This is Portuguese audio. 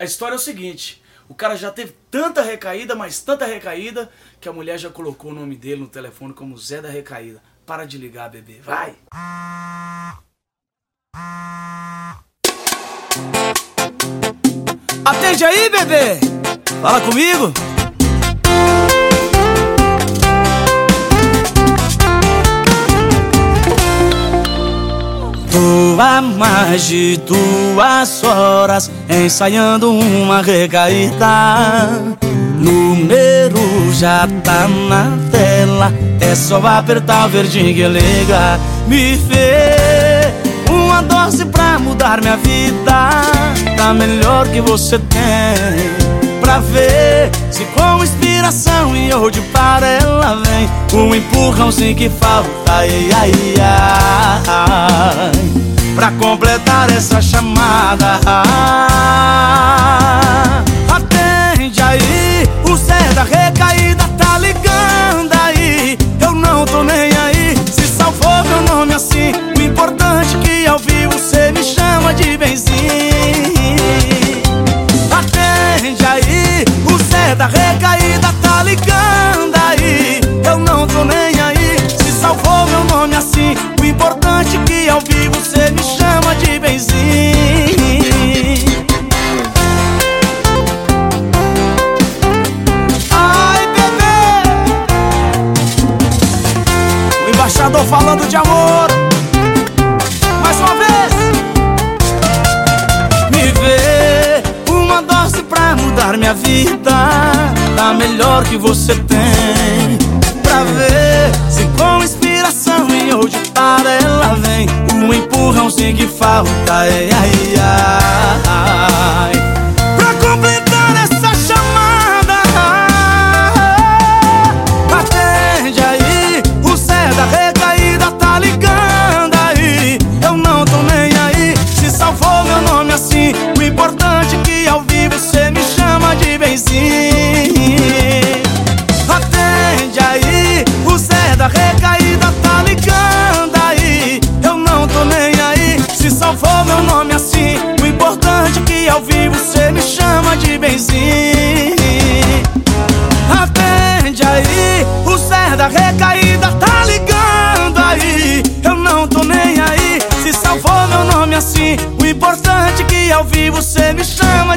A história é o seguinte: o cara já teve tanta recaída, mas tanta recaída, que a mulher já colocou o nome dele no telefone como Zé da Recaída. Para de ligar, bebê. Vai! Atende aí, bebê! Fala comigo! Tô há mais de duas horas ensaiando uma recaída. Número já tá na tela, é só apertar o verdinho que liga. Me vê uma dose pra mudar minha vida, tá melhor que você tem. Pra ver se com inspiração e hoje para ela vem Um empurrãozinho que falta, ai, ai, ai Pra completar essa chamada Atende embaixador falando de amor. Mais uma vez. Me vê uma dose pra mudar minha vida. Tá melhor que você tem. Pra ver se com inspiração e hoje para ela vem. Um empurrãozinho que falta, ai, ai, ai salvou meu nome assim. O importante é que ao vivo você me chama de benzinho. Atende aí, o Zé da recaída tá ligando aí. Eu não tô nem aí, se salvou meu nome assim. O importante é que ao vivo você me chama